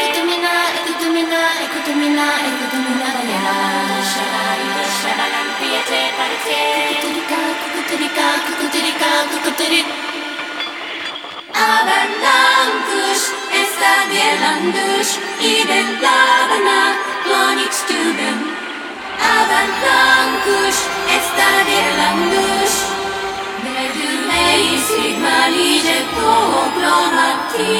Écoute-moi, écoute-moi, écoute-moi, Avalanche, está landush, ibel labana, glonix tubem. si stigmatise tuo clonati